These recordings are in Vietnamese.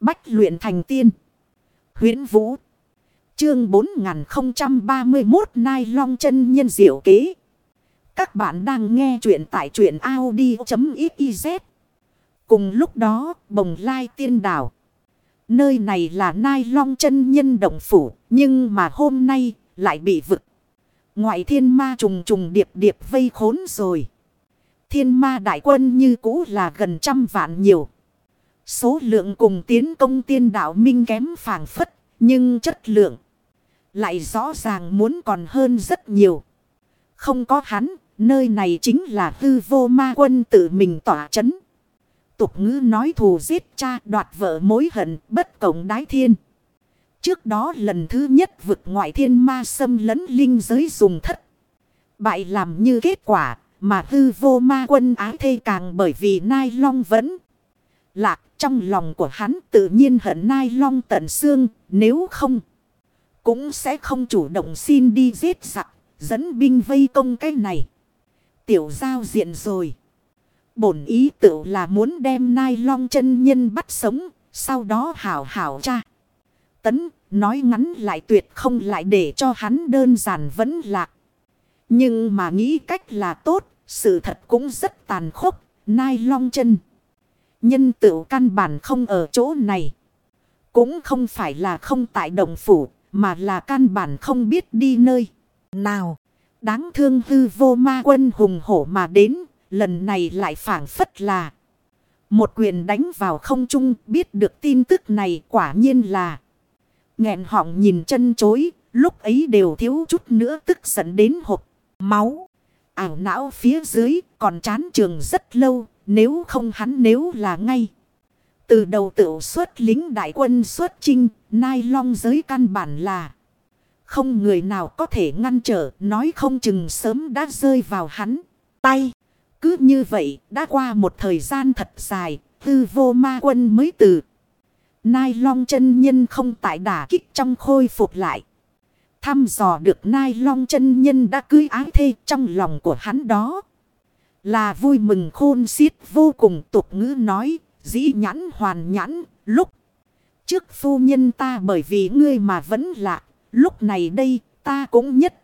Bách luyện thành tiên. huyễn Vũ. Chương 4031 Nai Long chân nhân diệu kế. Các bạn đang nghe truyện tại truyện Audi.xyz. Cùng lúc đó, bồng lai tiên đảo. Nơi này là Nai Long chân nhân động phủ, nhưng mà hôm nay lại bị vực. Ngoại thiên ma trùng trùng điệp điệp vây khốn rồi. Thiên ma đại quân như cũ là gần trăm vạn nhiều. Số lượng cùng tiến công tiên đạo minh kém phản phất, nhưng chất lượng lại rõ ràng muốn còn hơn rất nhiều. Không có hắn, nơi này chính là hư vô ma quân tự mình tỏa chấn. Tục ngữ nói thù giết cha đoạt vợ mối hận bất cộng đái thiên. Trước đó lần thứ nhất vực ngoại thiên ma xâm lấn linh giới dùng thất. Bại làm như kết quả mà hư vô ma quân ái thê càng bởi vì Nai Long vẫn lạc trong lòng của hắn tự nhiên hận Nai Long tận xương nếu không. Cũng sẽ không chủ động xin đi giết giặc dẫn binh vây công cái này. Tiểu giao diện rồi. Bổn ý tự là muốn đem Nai Long chân nhân bắt sống sau đó hảo hảo cha. Tấn nói ngắn lại tuyệt không lại để cho hắn đơn giản vẫn lạc. Nhưng mà nghĩ cách là tốt sự thật cũng rất tàn khốc, nai long chân. Nhân tựu căn bản không ở chỗ này. Cũng không phải là không tại đồng phủ, mà là căn bản không biết đi nơi. Nào, đáng thương hư vô ma quân hùng hổ mà đến, lần này lại phản phất là. Một quyền đánh vào không trung biết được tin tức này quả nhiên là. nghẹn họng nhìn chân chối, lúc ấy đều thiếu chút nữa tức giận đến hộp máu ảo não phía dưới còn chán trường rất lâu nếu không hắn nếu là ngay. Từ đầu tự xuất lính đại quân xuất chinh, nai long giới căn bản là không người nào có thể ngăn trở, nói không chừng sớm đã rơi vào hắn. Tay, cứ như vậy, đã qua một thời gian thật dài, tư vô ma quân mới từ. Nai long chân nhân không tại đả kích trong khôi phục lại. Thăm dò được Nai Long chân nhân đã cưới ái thê trong lòng của hắn đó. Là vui mừng khôn xiết vô cùng tục ngữ nói, dĩ nhãn hoàn nhãn, lúc. Trước phu nhân ta bởi vì ngươi mà vẫn lạ, lúc này đây ta cũng nhất.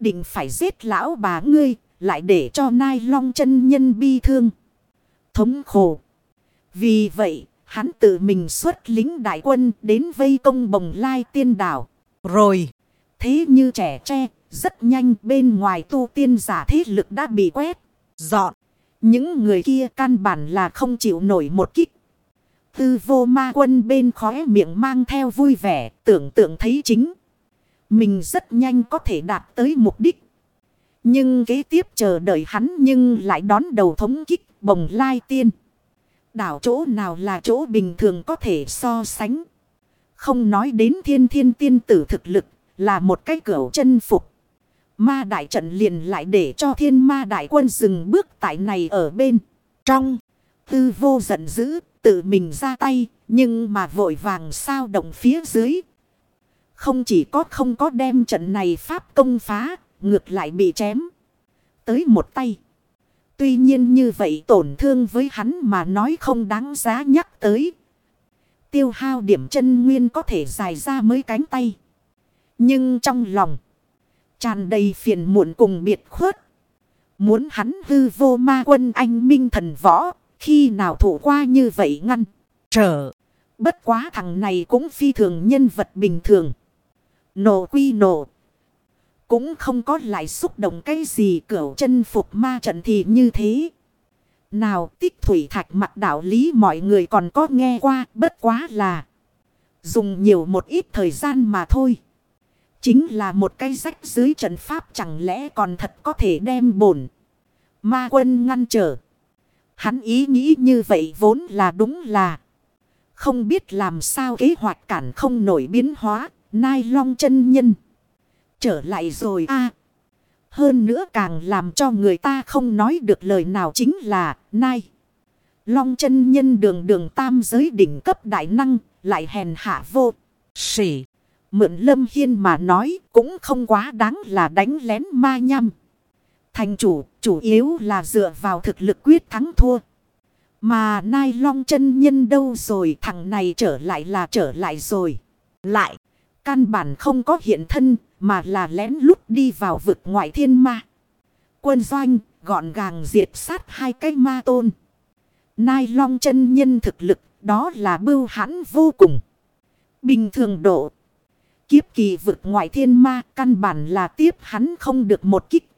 Định phải giết lão bà ngươi, lại để cho Nai Long chân nhân bi thương. Thống khổ. Vì vậy, hắn tự mình xuất lính đại quân đến vây công bồng lai tiên đảo. Rồi. Thế như trẻ tre, rất nhanh bên ngoài tu tiên giả thế lực đã bị quét, dọn. Những người kia căn bản là không chịu nổi một kích. Tư vô ma quân bên khóe miệng mang theo vui vẻ, tưởng tượng thấy chính. Mình rất nhanh có thể đạt tới mục đích. Nhưng kế tiếp chờ đợi hắn nhưng lại đón đầu thống kích bồng lai tiên. Đảo chỗ nào là chỗ bình thường có thể so sánh. Không nói đến thiên thiên tiên tử thực lực là một cái cửa chân phục. Ma đại trận liền lại để cho thiên ma đại quân dừng bước tại này ở bên. Trong, tư vô giận dữ, tự mình ra tay, nhưng mà vội vàng sao động phía dưới. Không chỉ có không có đem trận này pháp công phá, ngược lại bị chém. Tới một tay. Tuy nhiên như vậy tổn thương với hắn mà nói không đáng giá nhắc tới. Tiêu hao điểm chân nguyên có thể dài ra mấy cánh tay. Nhưng trong lòng. Tràn đầy phiền muộn cùng biệt khuất. Muốn hắn hư vô ma quân anh minh thần võ. Khi nào thủ qua như vậy ngăn. Trở. Bất quá thằng này cũng phi thường nhân vật bình thường. Nổ quy nổ. Cũng không có lại xúc động cái gì cửu chân phục ma trận thì như thế. Nào, tích thủy thạch mặt đạo lý mọi người còn có nghe qua, bất quá là. Dùng nhiều một ít thời gian mà thôi. Chính là một cái rách dưới trận pháp chẳng lẽ còn thật có thể đem bổn. Ma quân ngăn trở. Hắn ý nghĩ như vậy vốn là đúng là. Không biết làm sao kế hoạch cản không nổi biến hóa. Nai long chân nhân. Trở lại rồi a Hơn nữa càng làm cho người ta không nói được lời nào chính là Nai. Long chân nhân đường đường tam giới đỉnh cấp đại năng. Lại hèn hạ vô. Sỉ. Mượn lâm hiên mà nói cũng không quá đáng là đánh lén ma nhăm. Thành chủ, chủ yếu là dựa vào thực lực quyết thắng thua. Mà Nai Long chân nhân đâu rồi thằng này trở lại là trở lại rồi. Lại, căn bản không có hiện thân mà là lén lút đi vào vực ngoại thiên ma. Quân doanh gọn gàng diệt sát hai cái ma tôn. Nai Long chân nhân thực lực đó là bưu hãn vô cùng. Bình thường độ. Kiếp kỳ vực ngoại thiên ma, căn bản là tiếp hắn không được một kích.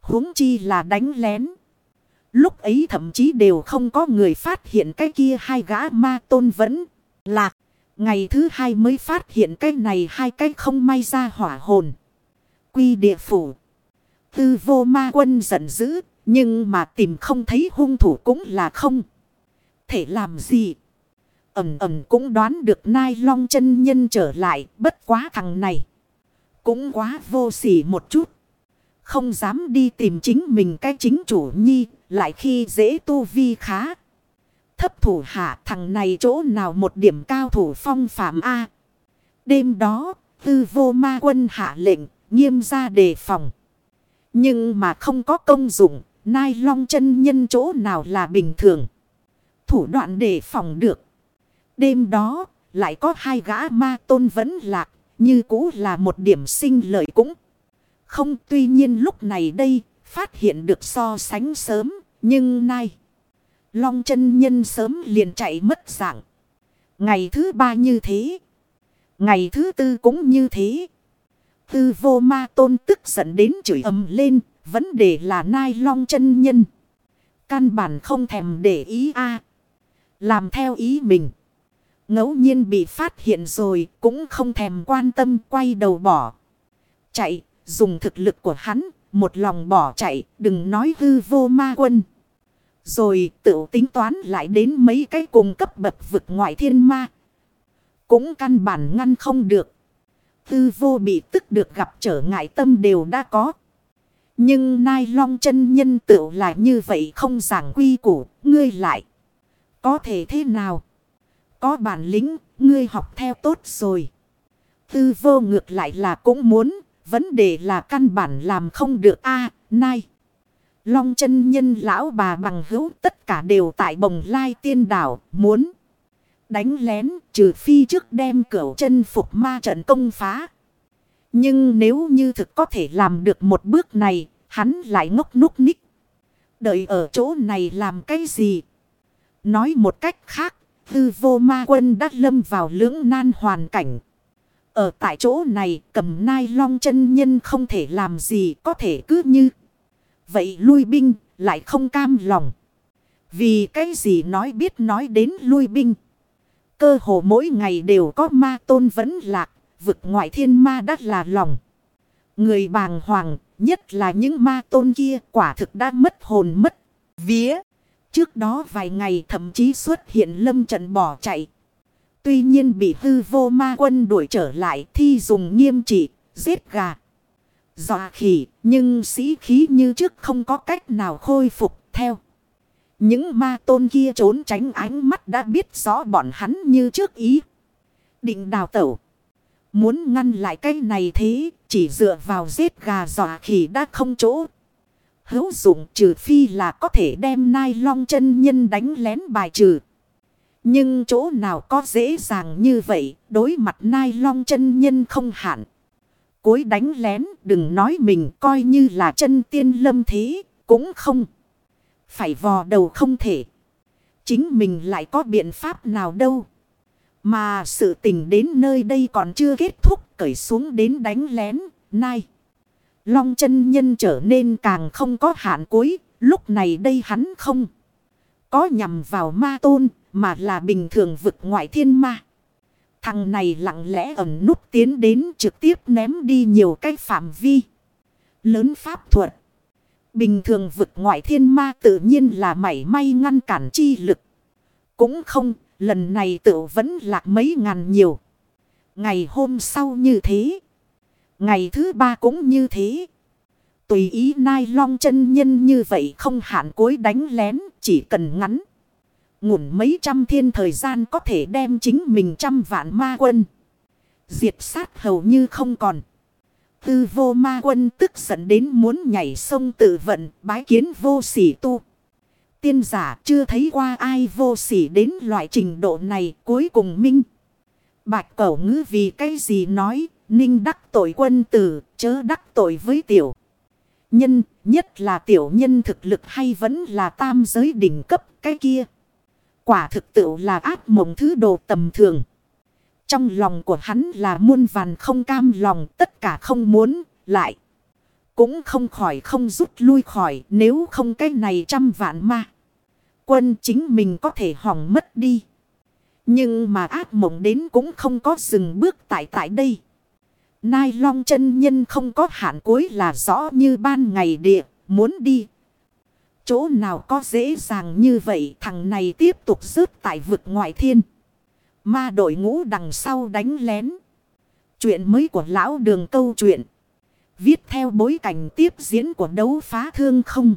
huống chi là đánh lén. Lúc ấy thậm chí đều không có người phát hiện cái kia hai gã ma tôn vẫn lạc. Ngày thứ hai mới phát hiện cái này hai cái không may ra hỏa hồn. Quy địa phủ. Tư vô ma quân giận dữ. Nhưng mà tìm không thấy hung thủ cũng là không. Thể làm gì. Ẩm ẩm cũng đoán được nai long chân nhân trở lại. Bất quá thằng này. Cũng quá vô sỉ một chút. Không dám đi tìm chính mình cái chính chủ nhi. Lại khi dễ tu vi khá. Thấp thủ hạ thằng này chỗ nào một điểm cao thủ phong phạm A. Đêm đó, tư vô ma quân hạ lệnh, nghiêm ra đề phòng. Nhưng mà không có công dụng, nai long chân nhân chỗ nào là bình thường. Thủ đoạn đề phòng được. Đêm đó, lại có hai gã ma tôn vẫn lạc, như cũ là một điểm sinh lợi cũng. Không tuy nhiên lúc này đây, phát hiện được so sánh sớm, nhưng nay. Long chân nhân sớm liền chạy mất dạng. Ngày thứ ba như thế. Ngày thứ tư cũng như thế. Tư vô ma tôn tức giận đến chửi ầm lên. Vấn đề là nai long chân nhân. Căn bản không thèm để ý a Làm theo ý mình ngẫu nhiên bị phát hiện rồi cũng không thèm quan tâm quay đầu bỏ. Chạy, dùng thực lực của hắn, một lòng bỏ chạy, đừng nói hư vô ma quân. Rồi tự tính toán lại đến mấy cái cùng cấp bậc vực ngoại thiên ma. Cũng căn bản ngăn không được. Tư vô bị tức được gặp trở ngại tâm đều đã có. Nhưng nai long chân nhân tựu lại như vậy không giảng quy củ, ngươi lại. Có thể thế nào? Có bản lĩnh, ngươi học theo tốt rồi. Tư vô ngược lại là cũng muốn, vấn đề là căn bản làm không được a nay Long chân nhân lão bà bằng hữu tất cả đều tại bồng lai tiên đảo muốn đánh lén trừ phi trước đem cửa chân phục ma trận công phá. Nhưng nếu như thực có thể làm được một bước này, hắn lại ngốc núc ních. Đợi ở chỗ này làm cái gì? Nói một cách khác, hư vô ma quân đã lâm vào lưỡng nan hoàn cảnh. Ở tại chỗ này, cầm nai long chân nhân không thể làm gì có thể cứ như Vậy lui binh lại không cam lòng. Vì cái gì nói biết nói đến lui binh. Cơ hồ mỗi ngày đều có ma tôn vẫn lạc. Vực ngoại thiên ma đắt là lòng. Người bàng hoàng nhất là những ma tôn kia quả thực đã mất hồn mất vía. Trước đó vài ngày thậm chí xuất hiện lâm trận bỏ chạy. Tuy nhiên bị hư vô ma quân đuổi trở lại thi dùng nghiêm trị, giết gà. Dọa khỉ, nhưng sĩ khí như trước không có cách nào khôi phục theo. Những ma tôn kia trốn tránh ánh mắt đã biết rõ bọn hắn như trước ý. Định đào tẩu. Muốn ngăn lại cái này thế, chỉ dựa vào giết gà dọa khỉ đã không chỗ. Hữu dụng trừ phi là có thể đem nai long chân nhân đánh lén bài trừ. Nhưng chỗ nào có dễ dàng như vậy, đối mặt nai long chân nhân không hạn cối đánh lén đừng nói mình coi như là chân tiên lâm thế, cũng không. Phải vò đầu không thể. Chính mình lại có biện pháp nào đâu. Mà sự tình đến nơi đây còn chưa kết thúc cởi xuống đến đánh lén, nai. Long chân nhân trở nên càng không có hạn cuối, lúc này đây hắn không. Có nhằm vào ma tôn, mà là bình thường vực ngoại thiên ma. Thằng này lặng lẽ ẩn nút tiến đến trực tiếp ném đi nhiều cái phạm vi. Lớn pháp thuật. Bình thường vực ngoại thiên ma tự nhiên là mảy may ngăn cản chi lực. Cũng không, lần này tự vẫn lạc mấy ngàn nhiều. Ngày hôm sau như thế. Ngày thứ ba cũng như thế. Tùy ý nai long chân nhân như vậy không hạn cối đánh lén, chỉ cần ngắn. Ngủn mấy trăm thiên thời gian có thể đem chính mình trăm vạn ma quân. Diệt sát hầu như không còn. Tư vô ma quân tức giận đến muốn nhảy sông tự vận bái kiến vô sỉ tu. Tiên giả chưa thấy qua ai vô sỉ đến loại trình độ này cuối cùng minh. Bạch cẩu ngữ vì cái gì nói, ninh đắc tội quân tử, chớ đắc tội với tiểu. Nhân, nhất là tiểu nhân thực lực hay vẫn là tam giới đỉnh cấp cái kia. Quả thực tự là ác mộng thứ đồ tầm thường. Trong lòng của hắn là muôn vàn không cam lòng tất cả không muốn lại. Cũng không khỏi không rút lui khỏi nếu không cái này trăm vạn ma. Quân chính mình có thể hỏng mất đi. Nhưng mà ác mộng đến cũng không có dừng bước tại tại đây. Nai long chân nhân không có hạn cuối là rõ như ban ngày địa, muốn đi. Chỗ nào có dễ dàng như vậy thằng này tiếp tục rớt tại vực ngoại thiên. Ma đội ngũ đằng sau đánh lén. Chuyện mới của lão đường câu chuyện. Viết theo bối cảnh tiếp diễn của đấu phá thương không.